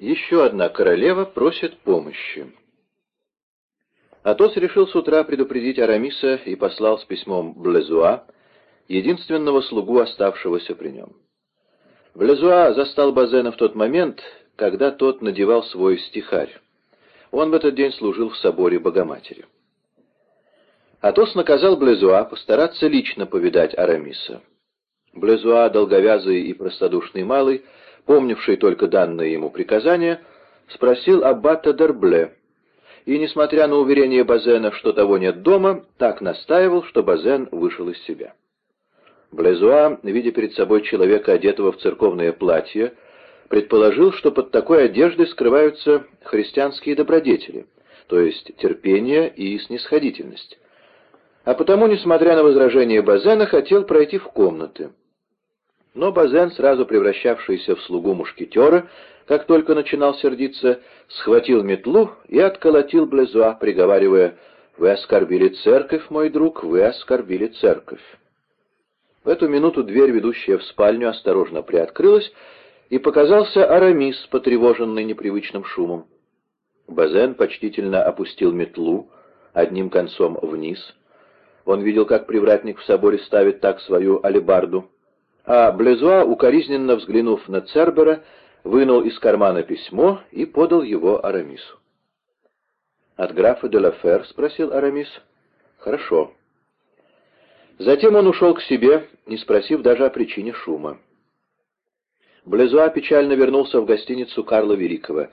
Еще одна королева просит помощи. Атос решил с утра предупредить Арамиса и послал с письмом Блезуа, единственного слугу, оставшегося при нем. Блезуа застал Базена в тот момент, когда тот надевал свой стихарь. Он в этот день служил в соборе Богоматери. Атос наказал Блезуа постараться лично повидать Арамиса. Блезуа, долговязый и простодушный малый, помнивший только данное ему приказание, спросил аббата Дербле, и, несмотря на уверение Базена, что того нет дома, так настаивал, что Базен вышел из себя. Блезуа, видя перед собой человека, одетого в церковное платье, предположил, что под такой одеждой скрываются христианские добродетели, то есть терпение и снисходительность. А потому, несмотря на возражение Базена, хотел пройти в комнаты. Но Базен, сразу превращавшийся в слугу мушкетера, как только начинал сердиться, схватил метлу и отколотил Блезуа, приговаривая «Вы оскорбили церковь, мой друг, вы оскорбили церковь». В эту минуту дверь, ведущая в спальню, осторожно приоткрылась, и показался Арамис, потревоженный непривычным шумом. Базен почтительно опустил метлу одним концом вниз. Он видел, как привратник в соборе ставит так свою алебарду а Блезуа, укоризненно взглянув на Цербера, вынул из кармана письмо и подал его Арамису. «От графа де ла Фер?» — спросил Арамис. «Хорошо». Затем он ушел к себе, не спросив даже о причине шума. Блезуа печально вернулся в гостиницу Карла Великого.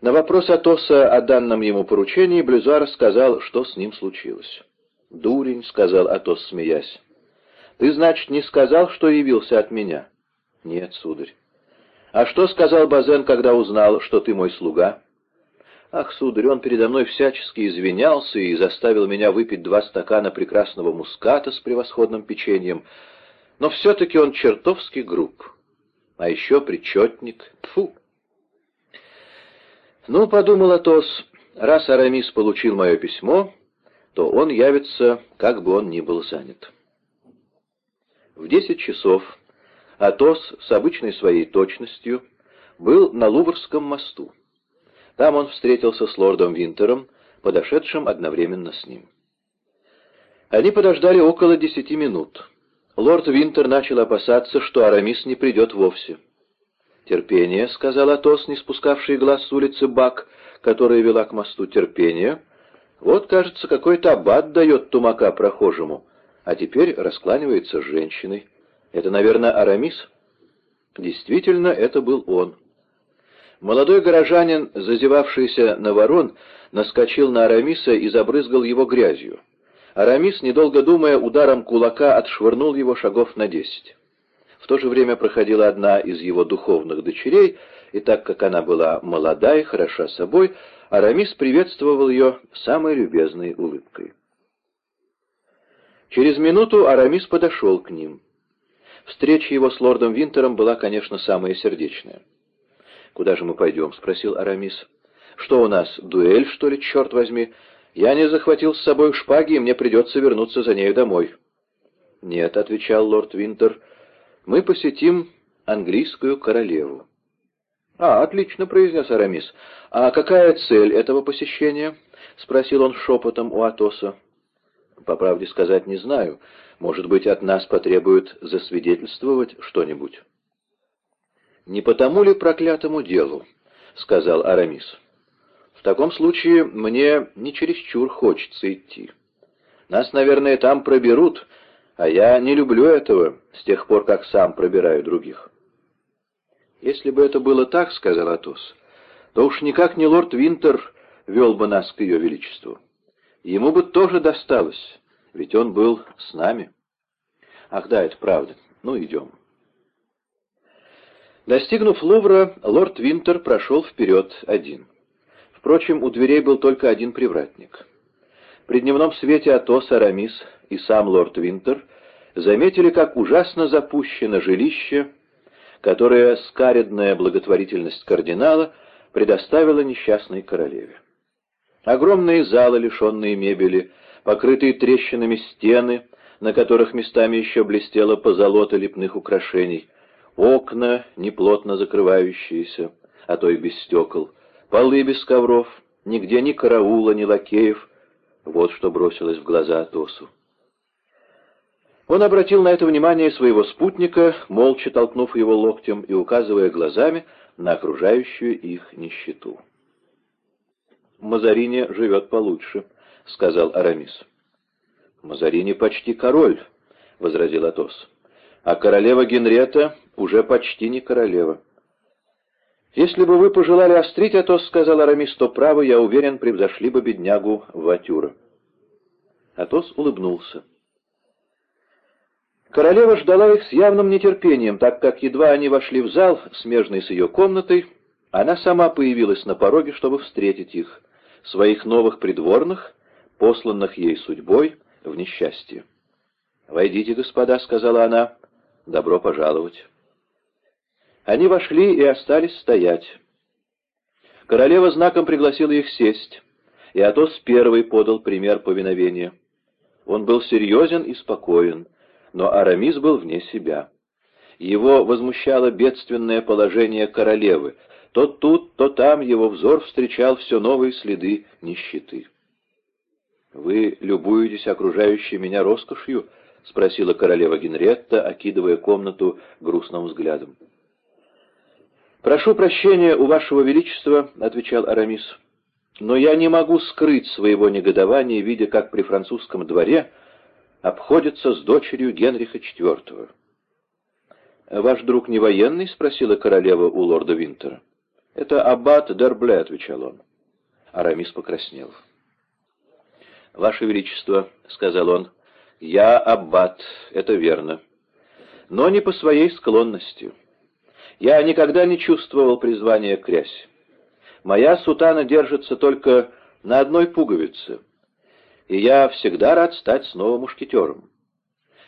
На вопрос Атоса о данном ему поручении Блезуа рассказал, что с ним случилось. «Дурень», — сказал Атос, смеясь. Ты, значит, не сказал, что явился от меня? Нет, сударь. А что сказал Базен, когда узнал, что ты мой слуга? Ах, сударь, он передо мной всячески извинялся и заставил меня выпить два стакана прекрасного муската с превосходным печеньем. Но все-таки он чертовски груб. А еще причетник. Тфу. Ну, подумал Атос, раз Арамис получил мое письмо, то он явится, как бы он ни был занят. В десять часов Атос с обычной своей точностью был на Луврском мосту. Там он встретился с лордом Винтером, подошедшим одновременно с ним. Они подождали около десяти минут. Лорд Винтер начал опасаться, что Арамис не придет вовсе. «Терпение», — сказал Атос, не спускавший глаз с улицы Бак, которая вела к мосту терпение. «Вот, кажется, какой-то аббат дает тумака прохожему» а теперь раскланивается с женщиной. Это, наверное, Арамис? Действительно, это был он. Молодой горожанин, зазевавшийся на ворон, наскочил на Арамиса и забрызгал его грязью. Арамис, недолго думая, ударом кулака отшвырнул его шагов на десять. В то же время проходила одна из его духовных дочерей, и так как она была молода и хороша собой, Арамис приветствовал ее самой любезной улыбкой. Через минуту Арамис подошел к ним. Встреча его с лордом Винтером была, конечно, самая сердечная. «Куда же мы пойдем?» — спросил Арамис. «Что у нас, дуэль, что ли, черт возьми? Я не захватил с собой шпаги, и мне придется вернуться за нею домой». «Нет», — отвечал лорд Винтер, — «мы посетим английскую королеву». «А, отлично», — произнес Арамис. «А какая цель этого посещения?» — спросил он шепотом у Атоса. По правде сказать не знаю. Может быть, от нас потребуют засвидетельствовать что-нибудь. «Не потому ли проклятому делу?» — сказал Арамис. «В таком случае мне не чересчур хочется идти. Нас, наверное, там проберут, а я не люблю этого с тех пор, как сам пробираю других». «Если бы это было так, — сказал Атос, — то уж никак не лорд Винтер вел бы нас к ее величеству. Ему бы тоже досталось, ведь он был с нами. Ах да, это правда. Ну, идем. Достигнув Лувра, лорд Винтер прошел вперед один. Впрочем, у дверей был только один привратник. При дневном свете Атос, Арамис и сам лорд Винтер заметили, как ужасно запущено жилище, которое скаредная благотворительность кардинала предоставила несчастной королеве. Огромные залы, лишенные мебели, покрытые трещинами стены, на которых местами еще блестело позолота лепных украшений, окна, неплотно закрывающиеся, а то и без стекол, полы без ковров, нигде ни караула, ни лакеев. Вот что бросилось в глаза Атосу. Он обратил на это внимание своего спутника, молча толкнув его локтем и указывая глазами на окружающую их нищету. «Мазарини живет получше», — сказал Арамис. «Мазарини почти король», — возразил Атос. «А королева Генрета уже почти не королева». «Если бы вы пожелали острить, Атос, — сказал Арамис, — то право, я уверен, превзошли бы беднягу Ватюра». Атос улыбнулся. Королева ждала их с явным нетерпением, так как едва они вошли в зал, смежный с ее комнатой, она сама появилась на пороге, чтобы встретить их, своих новых придворных, посланных ей судьбой в несчастье. «Войдите, господа», — сказала она, — «добро пожаловать». Они вошли и остались стоять. Королева знаком пригласила их сесть, и Атос первый подал пример повиновения. Он был серьезен и спокоен, но Арамис был вне себя. Его возмущало бедственное положение королевы. То тут, то там его взор встречал все новые следы нищеты. «Вы любуетесь окружающей меня роскошью?» — спросила королева Генретта, окидывая комнату грустным взглядом. «Прошу прощения у вашего величества», — отвечал Арамис, — «но я не могу скрыть своего негодования, видя, как при французском дворе обходится с дочерью Генриха IV». «Ваш друг не военный?» — спросила королева у лорда Винтера. «Это аббат Дербле», — отвечал он. Арамис покраснел. «Ваше Величество», — сказал он, — «я аббат, это верно, но не по своей склонности. Я никогда не чувствовал призвания крязь. Моя сутана держится только на одной пуговице, и я всегда рад стать снова мушкетером.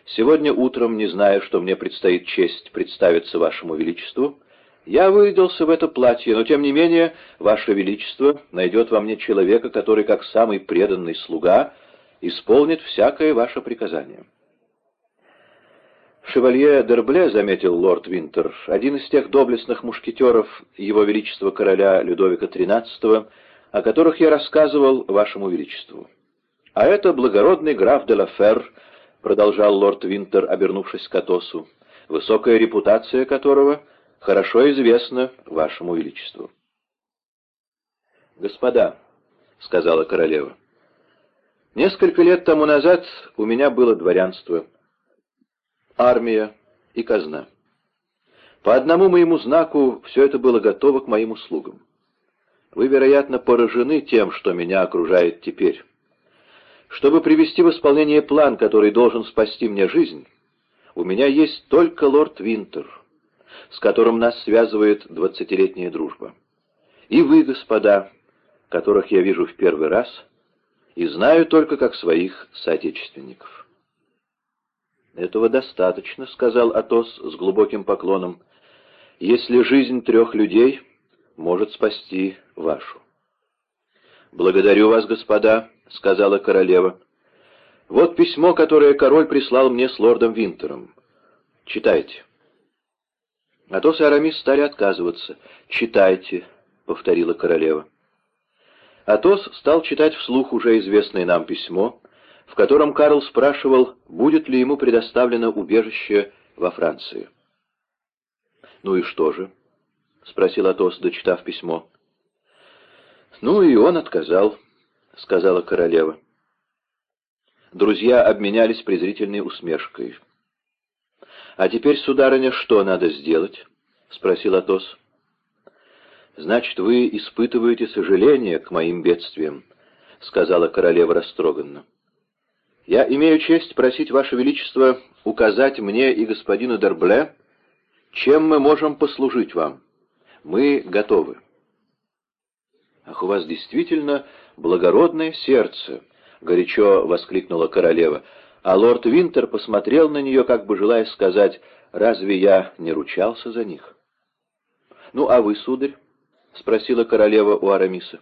Сегодня утром, не зная, что мне предстоит честь представиться вашему величеству, я вырядился в это платье, но тем не менее, ваше величество найдет во мне человека, который, как самый преданный слуга, исполнит всякое ваше приказание. «Шевалье Дербле», — заметил лорд Винтер, — один из тех доблестных мушкетеров Его Величества короля Людовика XIII, о которых я рассказывал Вашему Величеству. А это благородный граф де Лафер, — продолжал лорд Винтер, обернувшись к Атосу, — высокая репутация которого хорошо известна Вашему Величеству. «Господа», — сказала королева, — «несколько лет тому назад у меня было дворянство» армия и казна. По одному моему знаку все это было готово к моим услугам. Вы, вероятно, поражены тем, что меня окружает теперь. Чтобы привести в исполнение план, который должен спасти мне жизнь, у меня есть только лорд Винтер, с которым нас связывает двадцатилетняя дружба. И вы, господа, которых я вижу в первый раз, и знаю только как своих соотечественников. «Этого достаточно», — сказал Атос с глубоким поклоном, — «если жизнь трех людей может спасти вашу». «Благодарю вас, господа», — сказала королева. «Вот письмо, которое король прислал мне с лордом Винтером. Читайте». Атос и Арамис стали отказываться. «Читайте», — повторила королева. Атос стал читать вслух уже известное нам письмо, в котором Карл спрашивал, будет ли ему предоставлено убежище во Франции. «Ну и что же?» — спросил Атос, дочитав письмо. «Ну и он отказал», — сказала королева. Друзья обменялись презрительной усмешкой. «А теперь, сударыня, что надо сделать?» — спросил Атос. «Значит, вы испытываете сожаление к моим бедствиям», — сказала королева растроганно. Я имею честь просить Ваше Величество указать мне и господину Дербле, чем мы можем послужить вам. Мы готовы. Ах, у вас действительно благородное сердце, — горячо воскликнула королева, а лорд Винтер посмотрел на нее, как бы желая сказать, разве я не ручался за них? — Ну, а вы, сударь? — спросила королева у Арамиса.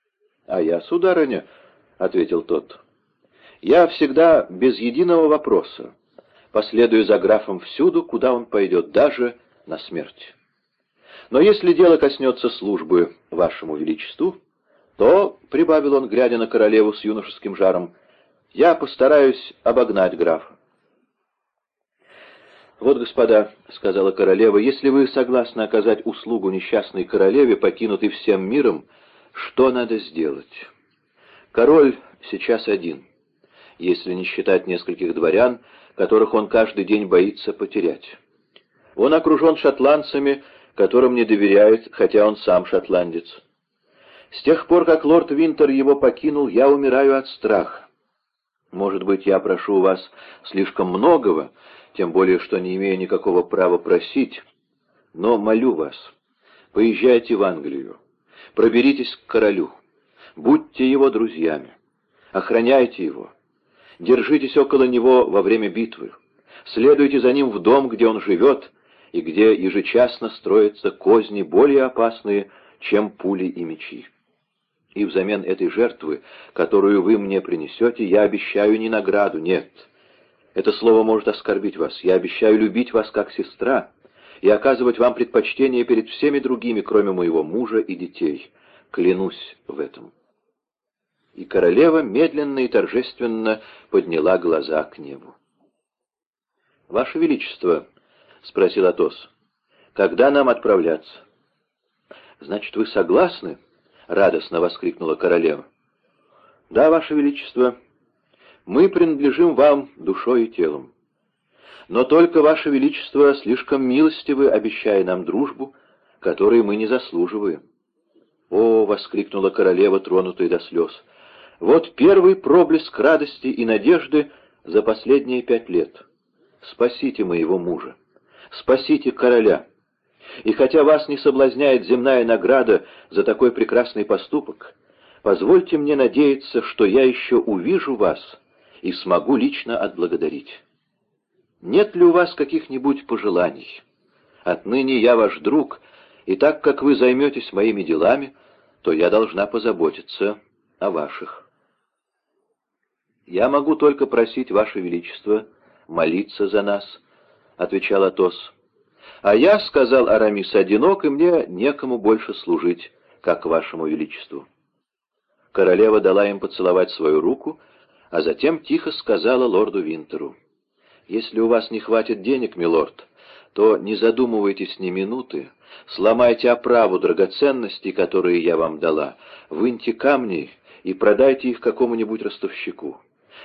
— А я, сударыня, — ответил тот, — я всегда без единого вопроса последую за графом всюду, куда он пойдет, даже на смерть. Но если дело коснется службы вашему величеству, то, — прибавил он, глядя на королеву с юношеским жаром, — я постараюсь обогнать графа. «Вот, господа», — сказала королева, — «если вы согласны оказать услугу несчастной королеве, покинутой всем миром, что надо сделать? Король сейчас один, если не считать нескольких дворян, которых он каждый день боится потерять. Он окружен шотландцами, которым не доверяет, хотя он сам шотландец. С тех пор, как лорд Винтер его покинул, я умираю от страха. Может быть, я прошу у вас слишком многого, тем более, что не имею никакого права просить, но молю вас, поезжайте в Англию, проберитесь к королю, будьте его друзьями, охраняйте его, держитесь около него во время битвы, следуйте за ним в дом, где он живет, и где ежечасно строятся козни более опасные, чем пули и мечи. И взамен этой жертвы, которую вы мне принесете, я обещаю не награду, нет. Это слово может оскорбить вас. Я обещаю любить вас как сестра и оказывать вам предпочтение перед всеми другими, кроме моего мужа и детей. Клянусь в этом. И королева медленно и торжественно подняла глаза к небу. «Ваше Величество», — спросил Атос, — «когда нам отправляться?» «Значит, вы согласны?» — радостно воскликнула королева. «Да, Ваше Величество, мы принадлежим вам душой и телом. Но только Ваше Величество слишком милостивы, обещая нам дружбу, которой мы не заслуживаем». «О!» — воскликнула королева, тронутая до слез. «Вот первый проблеск радости и надежды за последние пять лет. Спасите моего мужа, спасите короля». И хотя вас не соблазняет земная награда за такой прекрасный поступок, позвольте мне надеяться, что я еще увижу вас и смогу лично отблагодарить. Нет ли у вас каких-нибудь пожеланий? Отныне я ваш друг, и так как вы займетесь моими делами, то я должна позаботиться о ваших. «Я могу только просить, Ваше Величество, молиться за нас», — отвечал Атос. «А я, — сказал Арамис, — одинок, и мне некому больше служить, как вашему величеству». Королева дала им поцеловать свою руку, а затем тихо сказала лорду Винтеру. «Если у вас не хватит денег, милорд, то не задумывайтесь ни минуты, сломайте оправу драгоценностей, которые я вам дала, выньте камни и продайте их какому-нибудь ростовщику.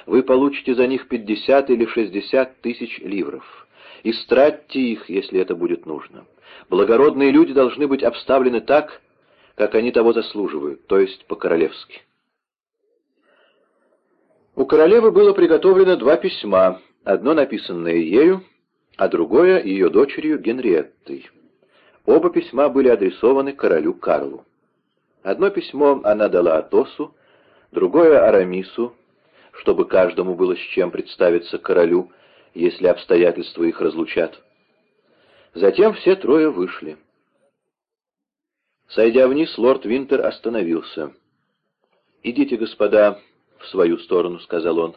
Вы получите за них пятьдесят или шестьдесят тысяч ливров». Истратьте их, если это будет нужно. Благородные люди должны быть обставлены так, как они того заслуживают, то есть по-королевски. У королевы было приготовлено два письма, одно написанное ею, а другое ее дочерью Генриеттой. Оба письма были адресованы королю Карлу. Одно письмо она дала Атосу, другое — Арамису, чтобы каждому было с чем представиться королю, если обстоятельства их разлучат. Затем все трое вышли. Сойдя вниз, лорд Винтер остановился. «Идите, господа, в свою сторону», — сказал он.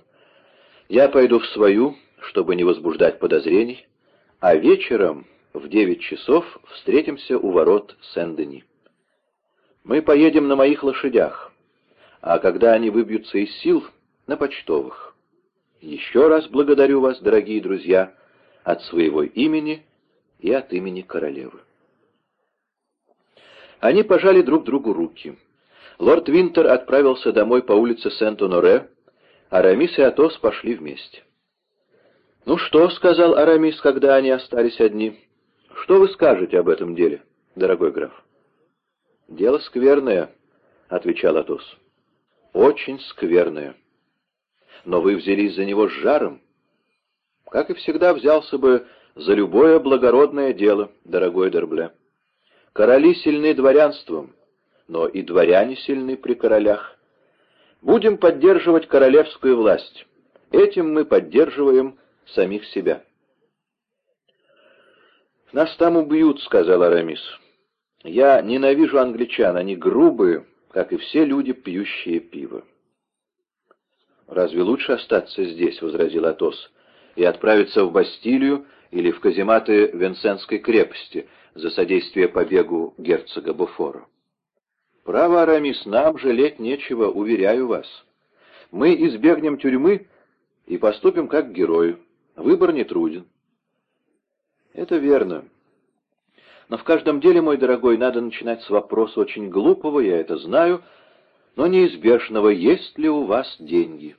«Я пойду в свою, чтобы не возбуждать подозрений, а вечером в девять часов встретимся у ворот Сен-Дени. Мы поедем на моих лошадях, а когда они выбьются из сил, на почтовых. Еще раз благодарю вас, дорогие друзья, от своего имени и от имени королевы. Они пожали друг другу руки. Лорд Винтер отправился домой по улице Сент-Оноре, Арамис и Атос пошли вместе. «Ну что?» — сказал Арамис, когда они остались одни. «Что вы скажете об этом деле, дорогой граф?» «Дело скверное», — отвечал Атос. «Очень скверное» но вы взялись за него с жаром. Как и всегда взялся бы за любое благородное дело, дорогой Дербле. Короли сильны дворянством, но и дворяне сильны при королях. Будем поддерживать королевскую власть. Этим мы поддерживаем самих себя. «Нас там убьют», — сказал Арамис. «Я ненавижу англичан, они грубые, как и все люди, пьющие пиво». «Разве лучше остаться здесь?» — возразил Атос, — «и отправиться в Бастилию или в казематы Венсенской крепости за содействие побегу герцога Буфора. Право, Арамис, нам жалеть нечего, уверяю вас. Мы избегнем тюрьмы и поступим как герои. Выбор не труден. Это верно. Но в каждом деле, мой дорогой, надо начинать с вопроса очень глупого, я это знаю, но неизбежного, есть ли у вас деньги.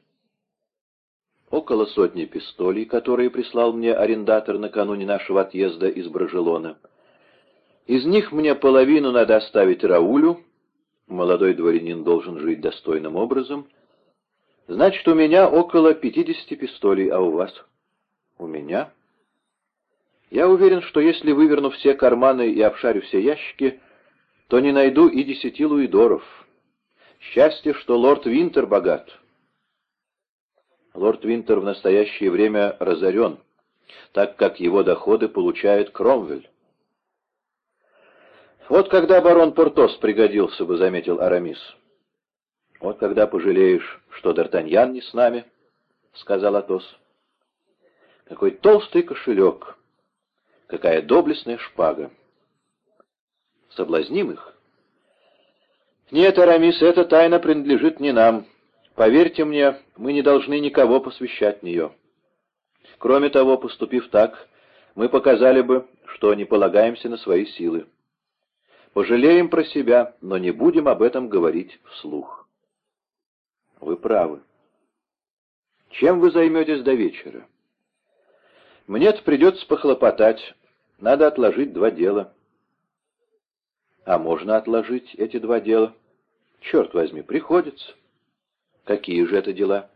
Около сотни пистолей, которые прислал мне арендатор накануне нашего отъезда из Брожелона. Из них мне половину надо оставить Раулю, молодой дворянин должен жить достойным образом. Значит, у меня около пятидесяти пистолей, а у вас? У меня? Я уверен, что если выверну все карманы и обшарю все ящики, то не найду и десяти луидоров. Счастье, что лорд Винтер богат. Лорд Винтер в настоящее время разорен, так как его доходы получает Кромвель. «Вот когда барон Портос пригодился бы», — заметил Арамис. «Вот когда пожалеешь, что Д'Артаньян не с нами», — сказал Атос. «Какой толстый кошелек! Какая доблестная шпага! Соблазним их?» «Нет, Арамис, эта тайна принадлежит не нам. Поверьте мне, мы не должны никого посвящать нее. Кроме того, поступив так, мы показали бы, что не полагаемся на свои силы. Пожалеем про себя, но не будем об этом говорить вслух. Вы правы. Чем вы займетесь до вечера? Мне-то придется похлопотать. Надо отложить два дела. А можно отложить эти два дела? Черт возьми, приходится. Какие же это дела?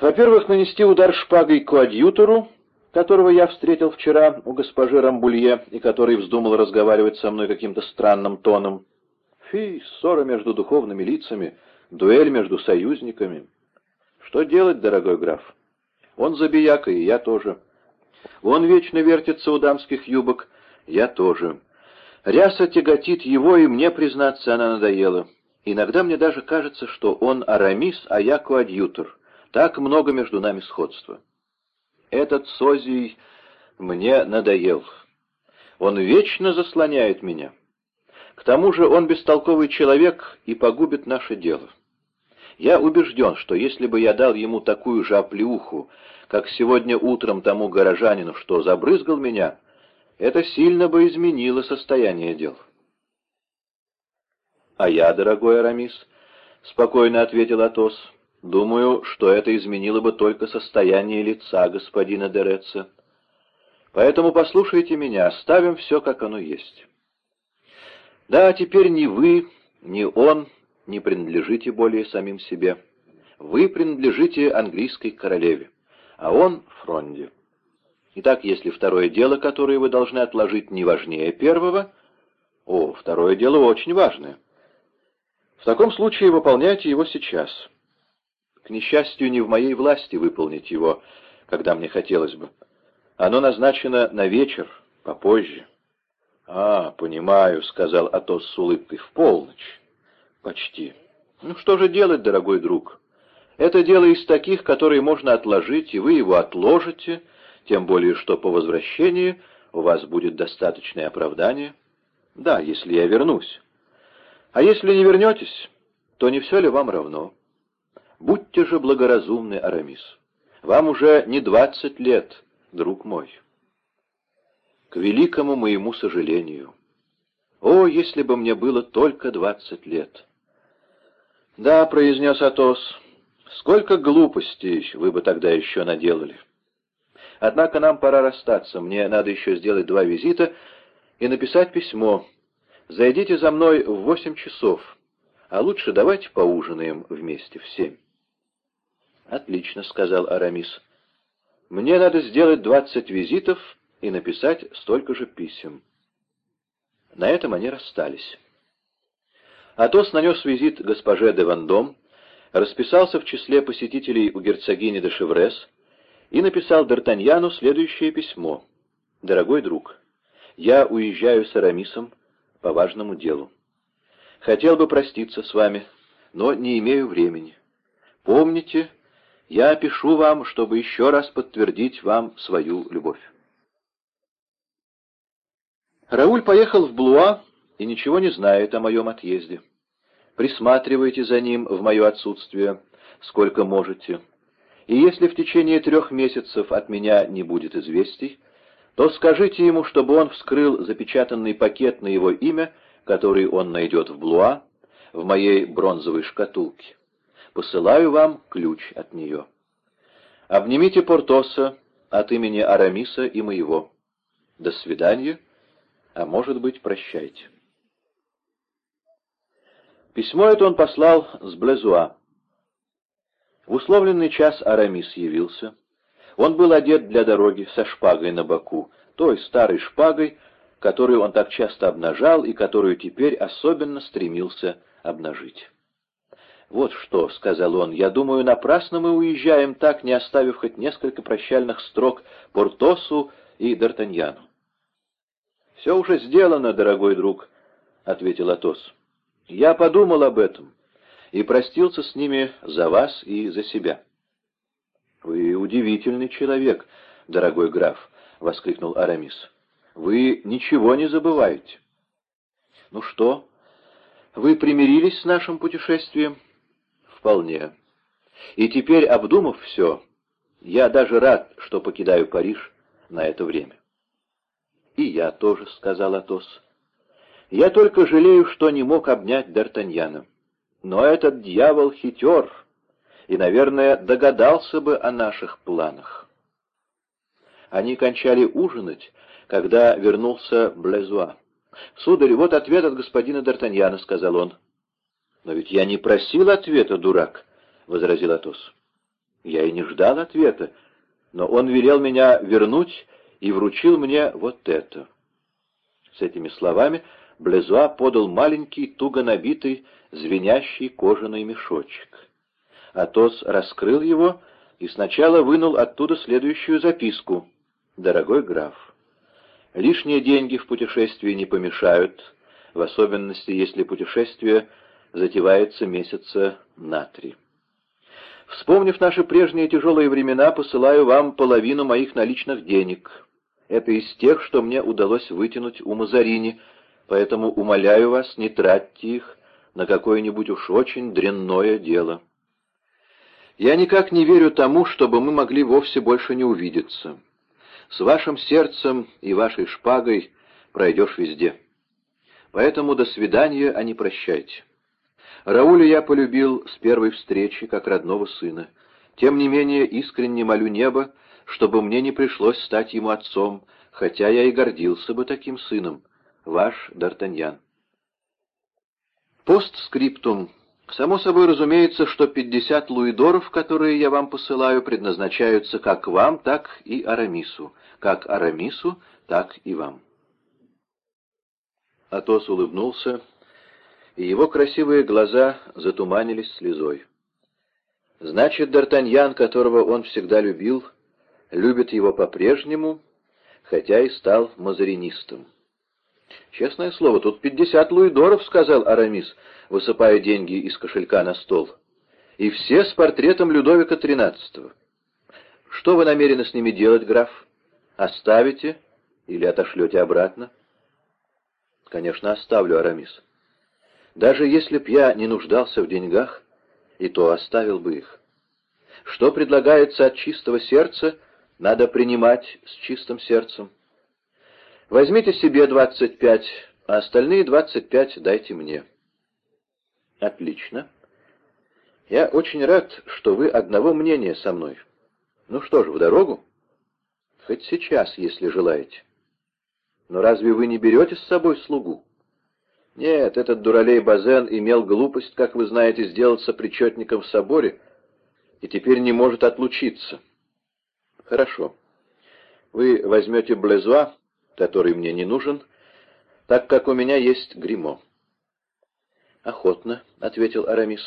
Во-первых, нанести удар шпагой коадьютору, которого я встретил вчера у госпожи Рамбулье и который вздумал разговаривать со мной каким-то странным тоном. Фи, ссора между духовными лицами, дуэль между союзниками. Что делать, дорогой граф? Он забияка, и я тоже. Он вечно вертится у дамских юбок, я тоже. Ряса тяготит его, и мне, признаться, она надоела. Иногда мне даже кажется, что он Арамис, а я коадьютор. Так много между нами сходства. Этот Созий мне надоел. Он вечно заслоняет меня. К тому же он бестолковый человек и погубит наше дело. Я убежден, что если бы я дал ему такую же оплеуху, как сегодня утром тому горожанину, что забрызгал меня, это сильно бы изменило состояние дел. «А я, дорогой Арамис», — спокойно ответил Атос, — Думаю, что это изменило бы только состояние лица господина Дереца. Поэтому послушайте меня, оставим все, как оно есть. Да, теперь ни вы, ни он не принадлежите более самим себе. Вы принадлежите английской королеве, а он — Фронде. Итак, если второе дело, которое вы должны отложить, не важнее первого, о, второе дело очень важное. В таком случае выполняйте его сейчас. К несчастью, не в моей власти выполнить его, когда мне хотелось бы. Оно назначено на вечер, попозже. — А, понимаю, — сказал Атос с улыбкой, — в полночь. — Почти. Ну что же делать, дорогой друг? Это дело из таких, которые можно отложить, и вы его отложите, тем более, что по возвращении у вас будет достаточное оправдание. Да, если я вернусь. А если не вернетесь, то не все ли вам равно? Будьте же благоразумны, Арамис. Вам уже не двадцать лет, друг мой. К великому моему сожалению. О, если бы мне было только двадцать лет! Да, произнес Атос, сколько глупостей вы бы тогда еще наделали. Однако нам пора расстаться, мне надо еще сделать два визита и написать письмо. Зайдите за мной в восемь часов, а лучше давайте поужинаем вместе в семь. «Отлично», — сказал Арамис. «Мне надо сделать двадцать визитов и написать столько же писем». На этом они расстались. Атос нанес визит госпоже де Вандом, расписался в числе посетителей у герцогини де Шеврес и написал Д'Артаньяну следующее письмо. «Дорогой друг, я уезжаю с Арамисом по важному делу. Хотел бы проститься с вами, но не имею времени. Помните, Я пишу вам, чтобы еще раз подтвердить вам свою любовь. Рауль поехал в Блуа и ничего не знает о моем отъезде. Присматривайте за ним в мое отсутствие, сколько можете. И если в течение трех месяцев от меня не будет известий, то скажите ему, чтобы он вскрыл запечатанный пакет на его имя, который он найдет в Блуа, в моей бронзовой шкатулке. Посылаю вам ключ от нее. Обнимите Портоса от имени Арамиса и моего. До свидания а может быть, прощайте. Письмо это он послал с Блезуа. В условленный час Арамис явился. Он был одет для дороги со шпагой на боку, той старой шпагой, которую он так часто обнажал и которую теперь особенно стремился обнажить. «Вот что», — сказал он, — «я думаю, напрасно мы уезжаем так, не оставив хоть несколько прощальных строк Портосу и Д'Артаньяну. «Все уже сделано, дорогой друг», — ответил Атос. «Я подумал об этом и простился с ними за вас и за себя». «Вы удивительный человек, дорогой граф», — воскликнул Арамис. «Вы ничего не забываете». «Ну что, вы примирились с нашим путешествием?» «Вполне. И теперь, обдумав все, я даже рад, что покидаю Париж на это время». «И я тоже», — сказал Атос. «Я только жалею, что не мог обнять Д'Артаньяна. Но этот дьявол хитер и, наверное, догадался бы о наших планах». Они кончали ужинать, когда вернулся Блезуа. «Сударь, вот ответ от господина Д'Артаньяна», — сказал он. «Но ведь я не просил ответа, дурак», — возразил Атос. «Я и не ждал ответа, но он велел меня вернуть и вручил мне вот это». С этими словами Блезуа подал маленький, туго набитый, звенящий кожаный мешочек. Атос раскрыл его и сначала вынул оттуда следующую записку. «Дорогой граф, лишние деньги в путешествии не помешают, в особенности, если путешествие затевается месяца на три. Вспомнив наши прежние тяжелые времена, посылаю вам половину моих наличных денег». Это из тех, что мне удалось вытянуть у Мазарини, поэтому умоляю вас, не тратьте их на какое-нибудь уж очень дрянное дело. Я никак не верю тому, чтобы мы могли вовсе больше не увидеться. С вашим сердцем и вашей шпагой пройдешь везде. Поэтому до свидания, а не прощайте. Рауля я полюбил с первой встречи, как родного сына. Тем не менее, искренне молю небо, чтобы мне не пришлось стать ему отцом, хотя я и гордился бы таким сыном. Ваш Д'Артаньян. Постскриптум. Само собой разумеется, что 50 луидоров, которые я вам посылаю, предназначаются как вам, так и Арамису. Как Арамису, так и вам. Атос улыбнулся, и его красивые глаза затуманились слезой. Значит, Д'Артаньян, которого он всегда любил, — любит его по-прежнему, хотя и стал мазаринистом. «Честное слово, тут пятьдесят луидоров», — сказал Арамис, высыпая деньги из кошелька на стол. «И все с портретом Людовика XIII. Что вы намерены с ними делать, граф? Оставите или отошлете обратно?» «Конечно, оставлю, Арамис. Даже если б я не нуждался в деньгах, и то оставил бы их. Что предлагается от чистого сердца — надо принимать с чистым сердцем. Возьмите себе двадцать пять, а остальные двадцать пять дайте мне. Отлично. Я очень рад, что вы одного мнения со мной. Ну что ж, в дорогу? Хоть сейчас, если желаете. Но разве вы не берете с собой слугу? Нет, этот дуралей Базен имел глупость, как вы знаете, сделаться причетником в соборе, и теперь не может отлучиться. Хорошо. Вы возьмете Блезуа, который мне не нужен, так как у меня есть гримо. Охотно, — ответил Арамис.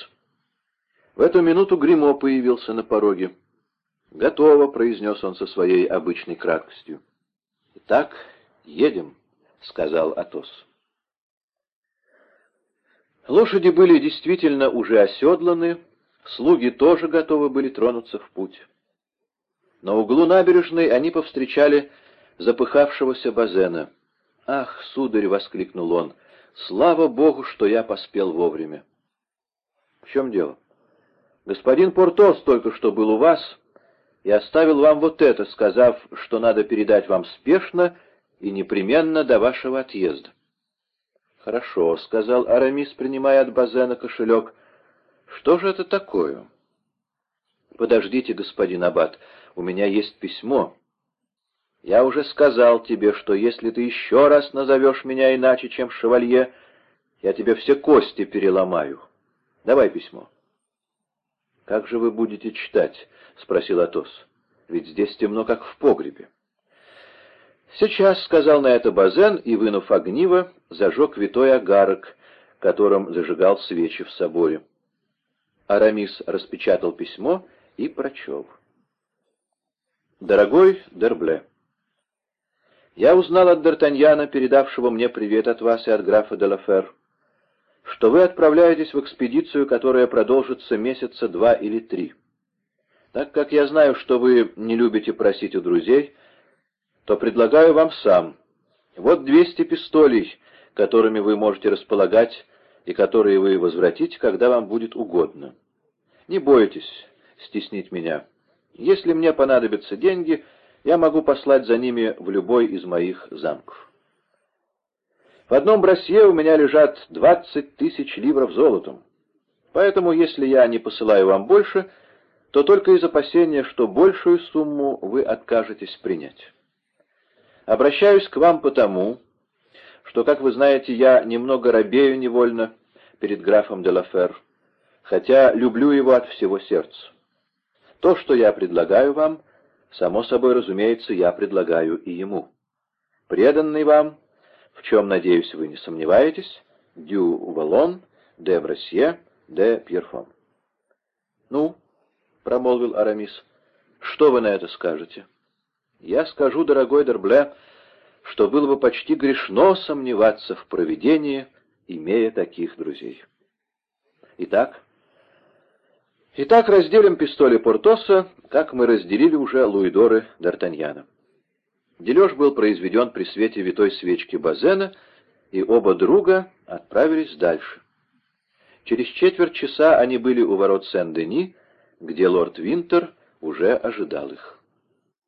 В эту минуту гримо появился на пороге. «Готово», — произнес он со своей обычной краткостью. «Итак, едем», — сказал Атос. Лошади были действительно уже оседланы, Слуги тоже готовы были тронуться в путь. На углу набережной они повстречали запыхавшегося Базена. «Ах, сударь!» — воскликнул он. «Слава Богу, что я поспел вовремя!» «В чем дело?» «Господин Портос только что был у вас и оставил вам вот это, сказав, что надо передать вам спешно и непременно до вашего отъезда». «Хорошо», — сказал Арамис, принимая от Базена кошелек. «Что же это такое?» «Подождите, господин Аббат, у меня есть письмо». «Я уже сказал тебе, что если ты еще раз назовешь меня иначе, чем шевалье, я тебе все кости переломаю. Давай письмо». «Как же вы будете читать?» — спросил Атос. «Ведь здесь темно, как в погребе». «Сейчас», — сказал на это Базен, и, вынув огниво, зажег витой агарок, которым зажигал свечи в соборе. Арамис распечатал письмо и прочел. «Дорогой Дербле, я узнал от Д'Артаньяна, передавшего мне привет от вас и от графа де что вы отправляетесь в экспедицию, которая продолжится месяца два или три. Так как я знаю, что вы не любите просить у друзей, то предлагаю вам сам. Вот 200 пистолей, которыми вы можете располагать и которые вы возвратите, когда вам будет угодно. Не бойтесь стеснить меня. Если мне понадобятся деньги, я могу послать за ними в любой из моих замков. В одном брасье у меня лежат двадцать тысяч ливров золотом. Поэтому, если я не посылаю вам больше, то только из опасения, что большую сумму вы откажетесь принять. Обращаюсь к вам потому, что, как вы знаете, я немного робею невольно перед графом де Лафер, хотя люблю его от всего сердца. То, что я предлагаю вам, само собой разумеется, я предлагаю и ему. Преданный вам, в чем, надеюсь, вы не сомневаетесь, Дю Валон, де Брасье, де Пьерфон. «Ну», — промолвил Арамис, — «что вы на это скажете?» «Я скажу, дорогой Дербле, что было бы почти грешно сомневаться в провидении, имея таких друзей». Итак, Итак, разделим пистоли Портоса, как мы разделили уже Луидоры Д'Артаньяна. Дележ был произведен при свете витой свечки Базена, и оба друга отправились дальше. Через четверть часа они были у ворот Сен-Дени, где лорд Винтер уже ожидал их.